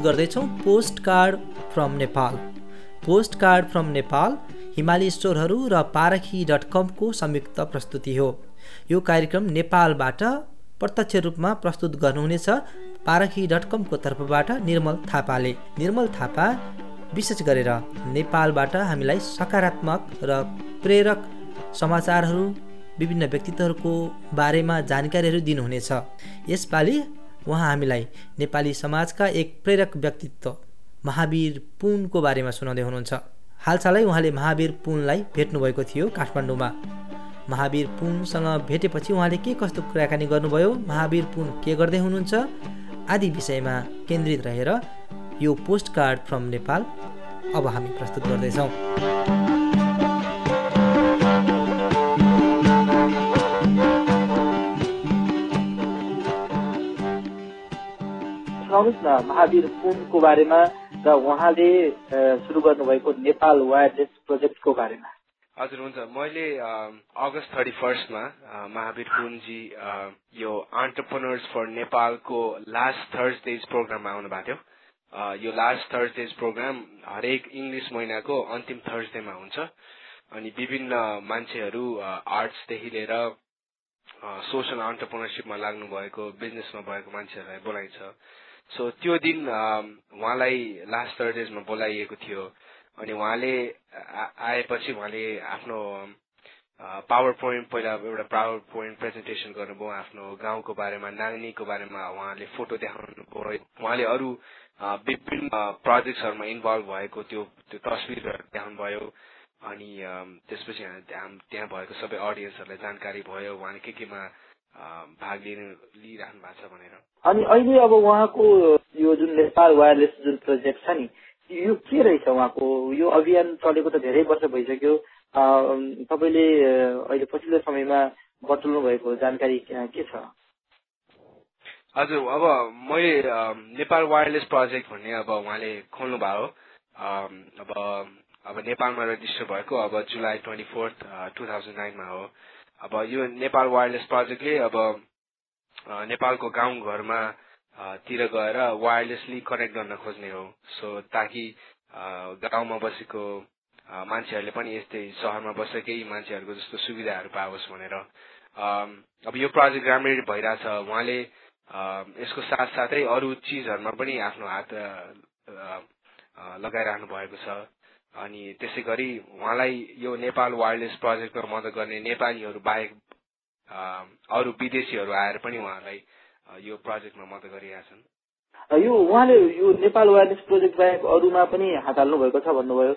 प्रस्तुत गर्दैछौँ post card from Nepal. Post card from Nepal हिमाली स्टोरहरू र पारखी डट कमको संयुक्त प्रस्तुति हो। यो कार्यक्रम नेपालबाट प्रत्यक्ष रूपमा प्रस्तुत गर्नुहुनेछ पारखी डट कमको तर्फबाट निर्मल थापाले। निर्मल थापा विशेष गरेर नेपालबाट हामीलाई सकारात्मक र प्रेरक समाचारहरू विभिन्न व्यक्तित्वहरूको बारेमा जानकारीहरू दिनुहुनेछ। यसपालि उहाँ हामीलाई नेपाली समाजका एक प्रेरक व्यक्तित्व महावीर पुनको बारेमा सुनाउँदै हुनुहुन्छ। हालसालै उहाँले महावीर पुनलाई भेट्नुभएको थियो काठमाडौँमा। महावीर पुनसँग भेटेपछि उहाँले के कस्तो कुराकानी गर्नुभयो महावीर पुन के गर्दै हुनुहुन्छ आदि विषयमा केन्द्रित रहेर यो पोस्ट कार्ड फ्रम नेपाल अब हामी प्रस्तुत गर्दैछौँ। बताउनुहोस् न महावीर पुनको बारेमा र उहाँले सुरु गर्नुभएको नेपाल वायरलेस प्रोजेक्टको बारेमा। हजुर हुन्छ। मैले अगस्त थर्टी फर्स्टमा महावीर पुनजी यो अन्टरप्रेनर्स फर नेपालको लास्ट थर्सडेज प्रोग्राममा आउनु भएको थियो यो लास्ट थर्सडेज प्रोग्राम हरेक इङ्ग्लिस महिनाको अन्तिम थर्सडेमा हुन्छ। अनि विभिन्न मान्छेहरू आर्ट्सदेखि लिएर सोसल अन्टरप्रेनरसिपमा लाग्नु भएको बिजनेसमा भएको मान्छेहरूलाई बोलाइन्छ। सो त्यो दिन अम, उहाँलाई लास्ट थर्सडेजमा बोलाइएको थियो। अनि उहाँले आएपछि उहाँले आफ्नो पावर पोइन्ट पहिला एउटा पावर पोइन्ट प्रेजेन्टेसन गर्नुभयो आफ्नो गाउँको बारेमा नानीको बारेमा। उहाँले फोटो देखाउनु भयो। उहाँले अरू अ, विभिन्न प्रोजेक्ट्सहरूमा इन्भल्भ भएको त्यो त्यो तस्विरहरू देखाउनु भयो। अनि अम, त्यसपछि त्यहाँ भएको सबै अडियन्सहरूलाई जानकारी भयो। उहाँले के केमा भाग लिनु लिइराख्नु भएको छ भनेर। अनि अहिले अब उहाँको यो जुन नेपाल वायरलेस जुन प्रोजेक्ट छ नि यो के रहेछ उहाँको? यो अभियान चलेको त धेरै वर्ष भइसक्यो। तपाईँले अहिले पछिल्लो समयमा बटुल्नु भएको जानकारी के छ? हजुर अब मैले नेपाल वायरलेस प्रोजेक्ट भन्ने अब उहाँले खोल्नु भयो अब अब नेपालमा रेजिस्टर भएको अब July twenty fourth two thousand नाइनमा हो। अब यो नेपाल वायरलेस प्रोजेक्टले अब नेपालको गाउँघरमा अ, तिर गएर वायरलेसली कनेक्ट गर्न खोज्ने हो। सो ताकि गाउँमा बसेको मान्छेहरूले पनि यस्तै सहरमा बसेकै मान्छेहरूको जस्तो सुविधाहरू पाओस् भनेर। अब यो प्रोजेक्ट राम्ररी भइरहेछ। उहाँले यसको साथसाथै अरू चिजहरूमा पनि आफ्नो हात लगाइरहनु भएको छ। अनि त्यसै गरी उहाँलाई यो नेपाल वायरलेस प्रोजेक्टमा मद्दत गर्ने नेपालीहरू बाहेक अरू विदेशीहरू आएर पनि उहाँलाई यो प्रोजेक्टमा मद्दत गरिरहेछन् अ, यो उहाँले यो नेपाल वायरलेस प्रोजेक्ट बाहेक अरूमा पनि हात हाल्नु भएको छ भन्नुभयो।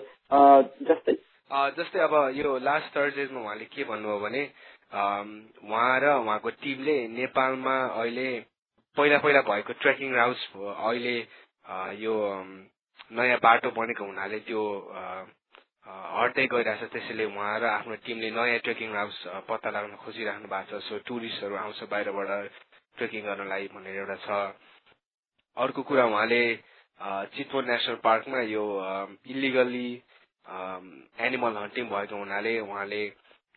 जस्तै? जस्तै अब यो लास्ट थर्सडेजमा उहाँले के भन्नुभयो भने उहाँ र उहाँको टिमले नेपालमा अहिले पहिला पहिला भएको ट्रेकिङ राउट्स अहिले यो नयाँ बाटो बनेको हुनाले त्यो हट्दै गइरहेछ। त्यसैले उहाँ र आफ्नो टिमले नयाँ ट्रेकिङ अ, पत्ता लाग्न खोजिराख्नु भएको छ। सो टुरिस्टहरू आउँछ बाहिरबाट ट्रेकिङ गर्नलाई भनेर एउटा छ। अर्को कुरा उहाँले चितवन नेसनल पार्कमा यो इलिगल्ली एनिमल हन्टिङ भएको हुनाले उहाँले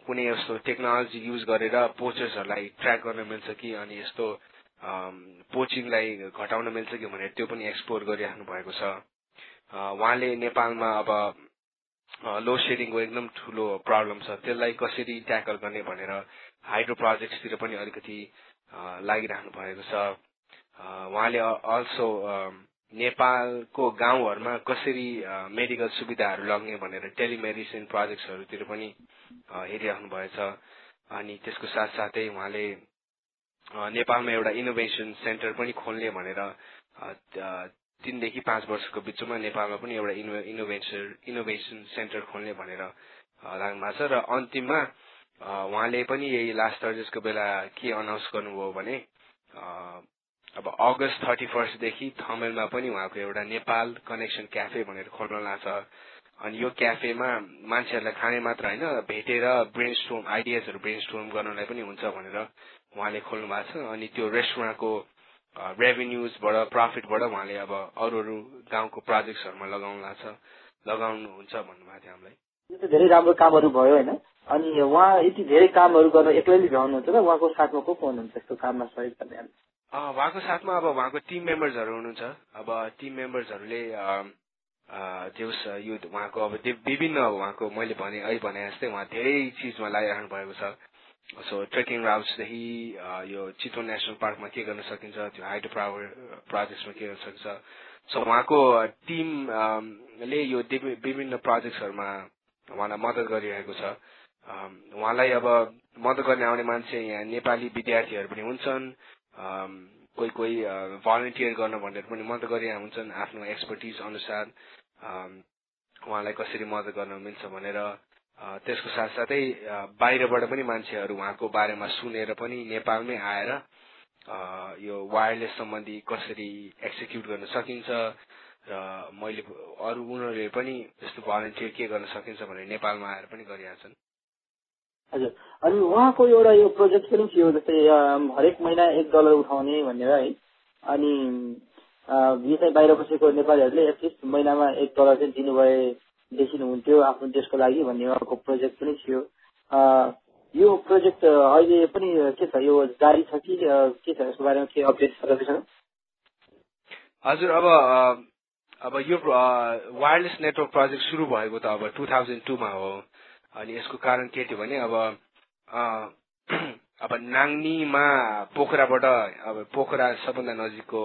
कुनै यस्तो टेक्नोलोजी युज गरेर पोचर्सहरूलाई ट्र्याक गर्न मिल्छ कि अनि यस्तो पोचिङलाई घटाउन मिल्छ कि भनेर त्यो पनि एक्सप्लोर गरिराख्नु भएको छ। उहाँले नेपालमा अब लोड सेडिङको एकदम ठुलो प्रब्लम छ। त्यसलाई कसरी ट्याकल गर्ने भनेर हाइड्रो प्रोजेक्ट्सतिर पनि अलिकति लागिराख्नु भएको छ। उहाँले अल्सो नेपालको गाउँहरूमा कसरी मेडिकल सुविधाहरू लग्ने भनेर टेलिमेडिसिन प्रोजेक्ट्सहरूतिर पनि हेरिराख्नु भएछ। अनि त्यसको साथसाथै उहाँले नेपालमा एउटा इनोभेसन सेन्टर पनि खोल्ने भनेर तिनदेखि पाँच वर्षको बिचमा नेपालमा पनि एउटा इनो इनोभेसन इनोभेसन सेन्टर खोल्ने भनेर लाग्नु भएको छ। र अन्तिममा उहाँले पनि यही लास्ट थर्जेसको बेला के अनाउन्स गर्नुभयो भने अब अगस्त थर्टी फर्स्टदेखि थमेलमा पनि उहाँको एउटा नेपाल कनेक्सन क्याफे भनेर खोल्न लाग्छ। अनि यो क्याफेमा मान्छेहरूलाई खाने मात्र होइन भेटेर ब्रेन स्टोम आइडियाजहरू ब्रेन स्टोम गर्नलाई पनि हुन्छ भनेर उहाँले खोल्नु भएको छ। अनि त्यो रेस्टुरेन्टको रेभेन्युजबाट प्रफिटबाट उहाँले अब अरू अरू गाउँको प्रोजेक्ट्सहरूमा लगाउनु लाग्छ लगाउनुहुन्छ भन्नुभएको थियो हामीलाई। यो त धेरै राम्रो कामहरू भयो होइन? अनि उहाँ यति धेरै कामहरू गर्न एक्लैले भ्याउनुहुन्छ र उहाँको साथमा को को हुनुहुन्छ यस्तो काममा सहयोग गर्ने उहाँको साथमा अब उहाँको टिम मेम्बर्सहरू हुनुहुन्छ। अब टिम मेम्बर्सहरूले देउस यो उहाँको अब विभिन्न उहाँको मैले भने अहिले भने जस्तै उहाँ धेरै चिजमा लागिराख्नु भएको छ। सो ट्रेकिङ राउट्सदेखि यो चितवन नेसनल पार्कमा के गर्न सकिन्छ त्यो हाइड्रो पावर प्रोजेक्ट्समा के गर्न सकिन्छ। सो उहाँको टिम अम, ले यो विभिन्न प्रोजेक्ट्सहरूमा उहाँलाई मद्दत गरिरहेको छ। अम, उहाँलाई अब मद्दत गर्ने आउने मान्छे यहाँ नेपाली विद्यार्थीहरू पनि हुन्छन्। अम, कोही कोही भलन्टियर गर्न भनेर पनि मद्दत गरिरहेका हुन्छन् आफ्नो एक्सपर्टिज अनुसार। उहाँलाई कसरी मद्दत गर्न मिल्छ भनेर। त्यसको साथसाथै बाहिरबाट पनि मान्छेहरू उहाँको बारेमा सुनेर पनि नेपालमै आएर यो वायरलेस सम्बन्धी कसरी एक्जिक्युट गर्न सकिन्छ र मैले अरू उनीहरूले पनि यस्तो भलन्टियर के गर्न सकिन्छ भनेर नेपालमा आएर पनि गरिरहेका छन् हजुर। अनि उहाँको एउटा यो प्रोजेक्ट पनि थियो जस्तै हरेक महिना एक डलर उठाउने भनेर है। अनि यी बाहिर बसेको नेपालीहरूले एटलिस्ट महिनामा एक डलर चाहिँ दिनुभएदेखि हुन्थ्यो आफ्नो देशको लागि भन्ने उहाँको प्रोजेक्ट पनि थियो। यो प्रोजेक्ट अहिले पनि के छ? यो जारी छ कि के छ? यसको बारेमा के अपडेट छ तपाईँसँग? हजुर अब अब यो वायरलेस नेटवर्क प्रोजेक्ट सुरु भएको त अब टु थाउजन्ड टूमा हो। अनि यसको कारण के थियो भने अब अब नाङ्नीमा पोखराबाट अब पोखरा सबभन्दा नजिकको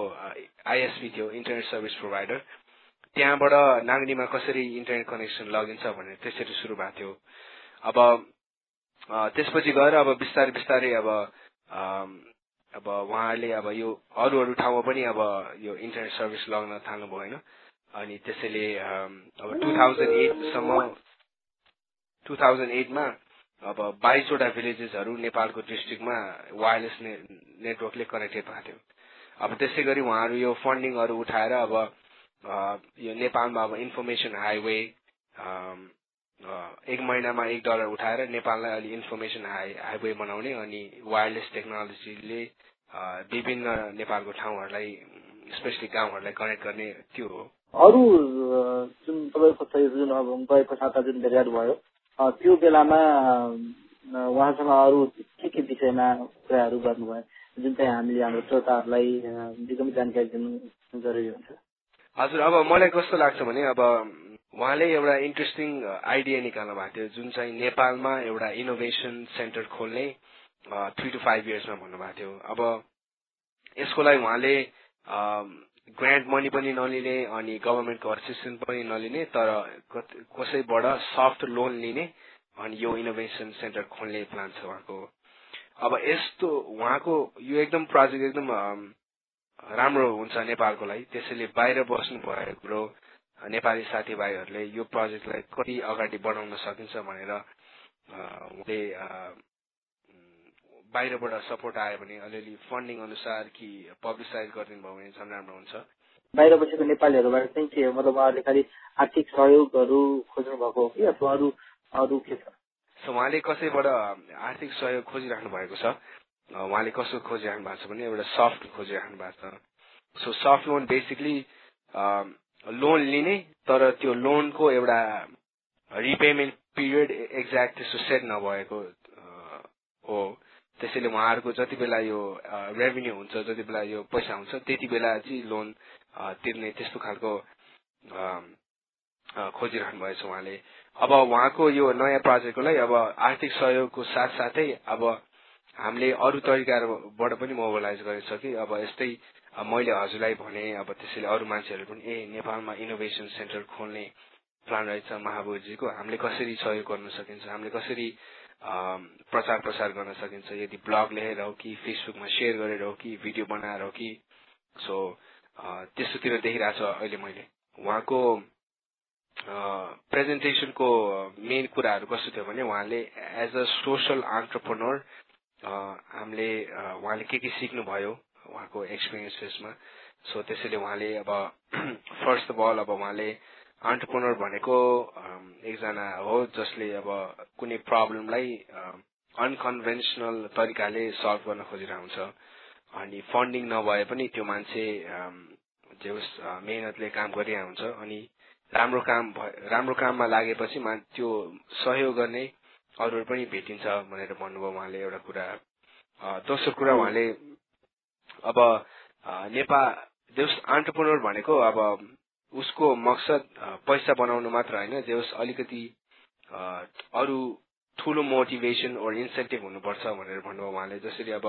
आइएसपी थियो इन्टरनेट सर्भिस प्रोभाइडर त्यहाँबाट नाङ्नीमा कसरी इन्टरनेट कनेक्सन लगिन्छ भनेर त्यसरी सुरु भएको थियो। अब त्यसपछि गएर अब बिस्तारै बिस्तारै अब अब उहाँहरूले अब यो अरू अरू ठाउँमा पनि अब यो इन्टरनेट सर्भिस लगाउन थाल्नुभयो होइन अनि त्यसैले अब टु थाउजन्ड एटसम्म टु थाउजन्ड एटमा अब बाइसवटा भिलेजेसहरू नेपालको डिस्ट्रिक्टमा वायरलेस ने, नेटवर्कले कनेक्टेड भएको थियो। अब त्यसै गरी उहाँहरू यो फन्डिङहरू उठाएर अब यो नेपालमा अब इन्फर्मेसन हाइवे अम, अ, एक महिनामा एक डलर उठाएर नेपाललाई अलि इन्फर्मेसन हाई हाइवे बनाउने अनि वायरलेस टेक्नोलोजीले अ, विभिन्न नेपालको ठाउँहरूलाई स्पेसली गाउँहरूलाई कनेक्ट गर्ने त्यो हो। अरू जुन तपाईँको जुन अब गएको साता जुन भेटघाट भयो त्यो बेलामा उहाँसँग अरू के के विषयमा कुराहरू गर्नुभयो जुन चाहिँ हामीले हाम्रो श्रोताहरूलाई एकदमै जानकारी दिनु जरुरी हुन्छ? हजुर अब मलाई कस्तो लाग्छ भने अब उहाँले एउटा इन्ट्रेस्टिङ आइडिया निकाल्नु भएको थियो जुन चाहिँ नेपालमा एउटा इनोभेसन सेन्टर खोल्ने थ्री टु फाइभ इयर्समा भन्नुभएको थियो। अब यसको लागि उहाँले ग्रान्ट मनी पनि नलिने अनि गभर्मेन्टको असिस्टेन्ट पनि नलिने तर कसैबाट सफ्ट लोन लिने अनि यो इनोभेसन सेन्टर खोल्ने प्लान छ उहाँको। अब यस्तो उहाँको यो एकदम प्रोजेक्ट एकदम राम्रो हुन्छ नेपालको लागि। त्यसैले बाहिर बस्नु भएको नेपाली साथीभाइहरूले यो प्रोजेक्टलाई कति अगाडि बढाउन सकिन्छ भनेर उहाँले उम्, बाहिरबाट सपोर्ट आयो भने अलिअलि फन्डिङ अनुसार कि पब्लिसाइज गरिदिनु भयो भने झन् राम्रो हुन्छ। बाहिर बसेको नेपालीहरूबाट चाहिँ के मतलब उहाँहरूले खालि आर्थिक सहयोगहरू खोज्नु भएको हो कि अथवा अरू अरू के छ? उहाँले कसैबाट आर्थिक सहयोग खोजिराख्नु भएको छ? उहाँले कसो खोजिराख्नु भएको छ भने एउटा सफ्ट खोजिराख्नु भएको छ so soft loan basically loan लिने तर त्यो लोनको एउटा रिपेमेन्ट पिरियड एक्ज्याक्ट त्यस्तो सेट नभएको हो। त्यसैले उहाँहरूको जति बेला यो रेभिन्यू हुन्छ जति बेला यो पैसा हुन्छ त्यति बेला चाहिँ लोन तिर्ने त्यस्तो खालको खोजिरहनु भएछ उहाँले। अब उहाँको यो नयाँ प्रोजेक्टको लागि अब आर्थिक सहयोगको साथसाथै अब हामीले अरू तरिकाबाट पनि मोबिलाइज गरेछ कि अब यस्तै मैले हजुरलाई भने अब त्यसैले अरू मान्छेहरू पनि ए नेपालमा इनोभेसन सेन्टर खोल्ने प्लान रहेछ महाबुजीको हामीले कसरी सहयोग गर्न सकिन्छ? हामीले कसरी प्रचार प्रसार गर्न सकिन्छ? यदि ब्लग लेखेर हो कि फेसबुकमा सेयर गरेर हो कि भिडियो बनाएर हो कि? सो त्यस्तोतिर देखिरहेको छ अहिले मैले। उहाँको प्रेजेन्टेसनको मेन कुराहरू कस्तो थियो भने उहाँले एज अ सोसल अन्टरप्रोनर हामीले उहाँले के के सिक्नुभयो उहाँको एक्सपिरियन्सेसमा? सो त्यसैले उहाँले अब फर्स्ट अफ अल अब उहाँले अन्टरप्रोनर भनेको एकजना हो जसले अब कुनै प्रब्लमलाई अनकन्भेन्सनल तरिकाले सल्भ गर्न खोजिरहेको हुन्छ अनि फन्डिङ नभए पनि त्यो मान्छे जे होस् मेहनतले काम गरिरहेको हुन्छ अनि राम्रो काम राम्रो काममा लागेपछि त्यो सहयोग गर्ने अरूहरू पनि भेटिन्छ भनेर भन्नुभयो उहाँले एउटा कुरा। दोस्रो कुरा उहाँले अब नेपाल जस अन्टरप्रोनर भनेको अब उसको मकसद पैसा बनाउनु मात्र होइन होस् अलिकति अरू ठुलो मोटिभेसन ओर इन्सेन्टिभ हुनुपर्छ भनेर भन्नुभयो उहाँले। जसरी अब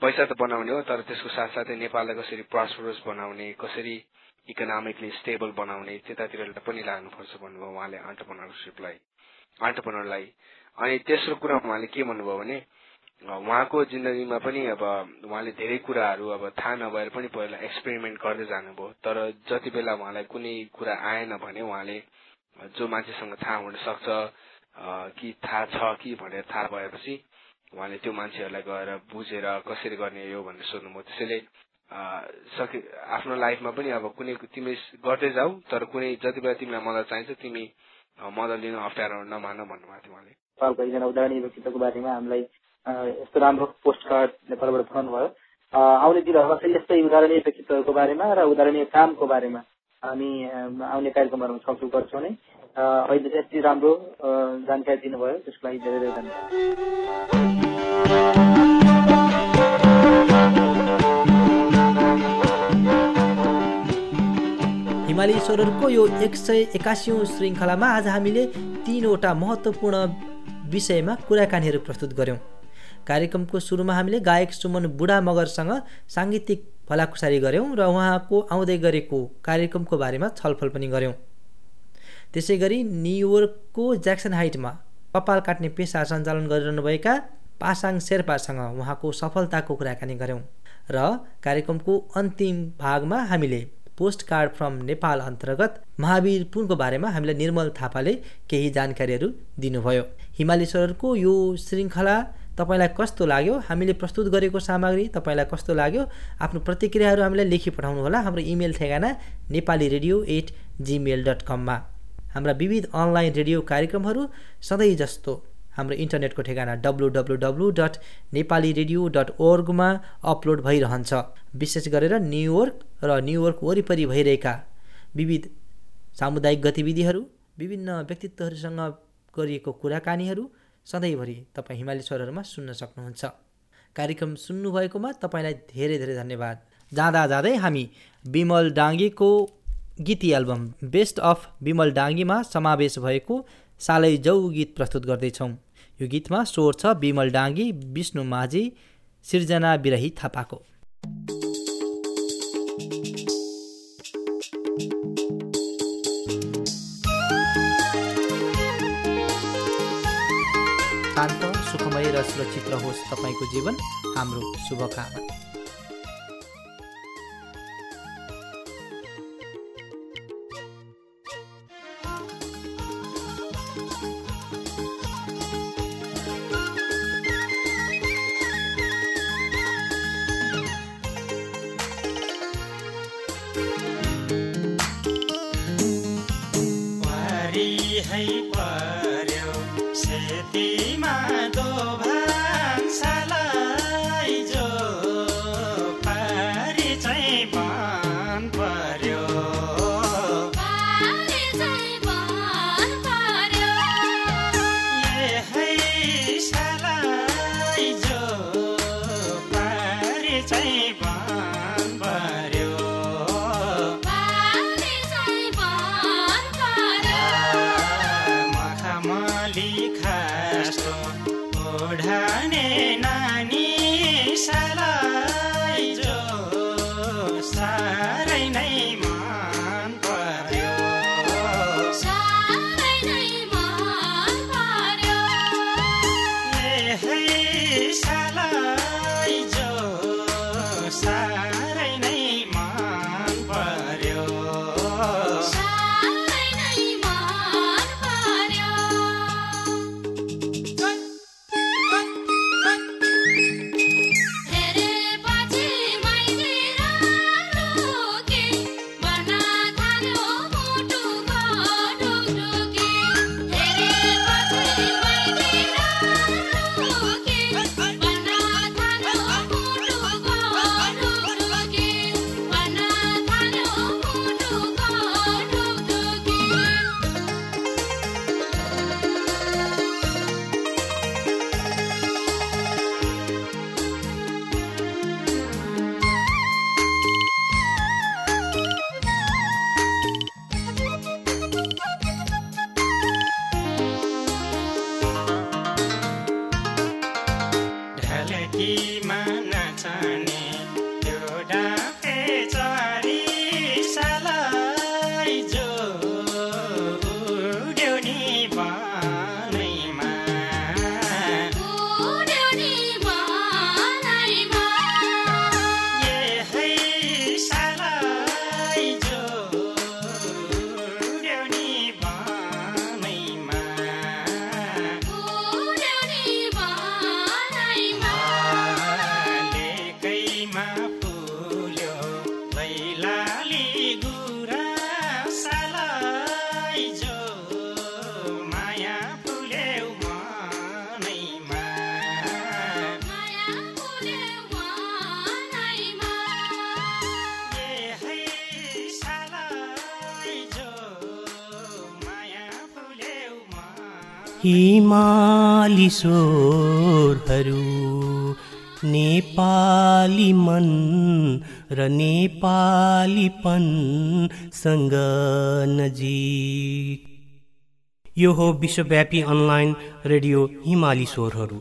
पैसा त बनाउने हो तर त्यसको साथसाथै नेपाललाई कसरी प्रस्परस बनाउने कसरी इकोनोमिकली स्टेबल बनाउने त्यतातिर पनि लाग्नुपर्छ भन्नुभयो उहाँले अन्टरप्रोनरसिपलाई अन्टरप्रोनरलाई अनि तेस्रो कुरा उहाँले के भन्नुभयो भने उहाँको जिन्दगीमा पनि अब उहाँले धेरै कुराहरू अब थाहा नभएर पनि पहिला एक्सपेरिमेन्ट गर्दै जानुभयो। तर जति बेला उहाँलाई कुनै कुरा आएन भने उहाँले जो मान्छेसँग थाहा हुन सक्छ कि थाहा छ कि भनेर थाहा भएपछि उहाँले त्यो मान्छेहरूलाई गएर बुझेर कसरी गर्ने यो भनेर सोध्नुभयो। त्यसैले सके आफ्नो लाइफमा पनि अब कुनै तिमी गर्दै जाऊ तर कुनै जति बेला तिमीलाई मदत चाहिन्छ तिमी अ, मदत लिनु अप्ठ्यारो नमान भन्नुभएको थियो उहाँले। नेपालको एकजना उदाहरणीय व्यक्तित्वको बारेमा हामीलाई यस्तो राम्रो पोस्ट कार्ड नेपालबाट पठाउनु भयो अ, आउने दिनहरूमा चाहिँ यस्तै उदाहरणीय व्यक्तित्वहरूको बारेमा र उदाहरणीय कामको बारेमा हामी आउने कार्यक्रमहरूमा छलफल गर्छौँ नै। अहिले चाहिँ यति राम्रो जानकारी दिनुभयो। त्यसको लागि धेरै धेरै धन्यवाद। हिमाली स्वरहरूको यो एक सय एकासीौँ श्रृङ्खलामा आज हामीले तिनवटा महत्त्वपूर्ण विषयमा कुराकानीहरू प्रस्तुत गऱ्यौँ कार्यक्रमको सुरुमा हामीले गायक सुमन बुढा मगरसँग साङ्गीतिक भलाकुसारी गऱ्यौँ र उहाँको आउँदै गरेको कार्यक्रमको बारेमा छलफल पनि गऱ्यौँ त्यसै गरी न्युयोर्कको ज्याक्सन हाइटमा कपाल काट्ने पेसा सञ्चालन गरिरहनुभएका पासाङ शेर्पासँग उहाँको सफलताको कुराकानी गऱ्यौँ र कार्यक्रमको अन्तिम भागमा हामीले पोस्ट कार्ड फ्रम नेपाल अन्तर्गत महावीर पुनको बारेमा हामीलाई निर्मल थापाले केही जानकारीहरू दिनुभयो। हिमालेश्वरको यो श्रृङ्खला तपाईँलाई कस्तो लाग्यो? हामीले प्रस्तुत गरेको सामग्री तपाईँलाई कस्तो लाग्यो? आफ्नो प्रतिक्रियाहरू हामीलाई लेखी पठाउनुहोला। हाम्रो इमेल ठेगाना Nepali radio at Gmail dot कममा हाम्रा विविध अनलाइन रेडियो कार्यक्रमहरू सधैँ जस्तो। हाम्रो इन्टरनेटको ठेगाना W W W dot Nepali radio dot ओर्गमा upload भइरहन्छ। विशेष गरेर न्युयोर्क र न्युयोर्क वरिपरि भइरहेका विविध सामुदायिक गतिविधिहरू विभिन्न व्यक्तित्वहरूसँग गरिएको कुराकानीहरू सधैँभरि तपाईँ हिमाली स्वरहरूमा सुन्न सक्नुहुन्छ। कार्यक्रम सुन्नुभएकोमा तपाईँलाई धेरै धेरै धन्यवाद। जाँदा जाँदै हामी विमल डाङ्गीको गीती एल्बम बेस्ट अफ विमल डाङ्गीमा समावेश भएको सालै जौ गीत प्रस्तुत गर्दैछौँ। यो गीतमा स्वर छ विमल डाङ्गी विष्णु माझी सिर्जना बिरही थापाको। शान्त सुखमय र सुरक्षित रहोस् तपाईँको जीवन हाम्रो शुभकामना। स्वरहरू नेपाली मन र नेपालीपनसँग नजिक। यो हो विश्वव्यापी अनलाइन रेडियो हिमाली स्वरहरू।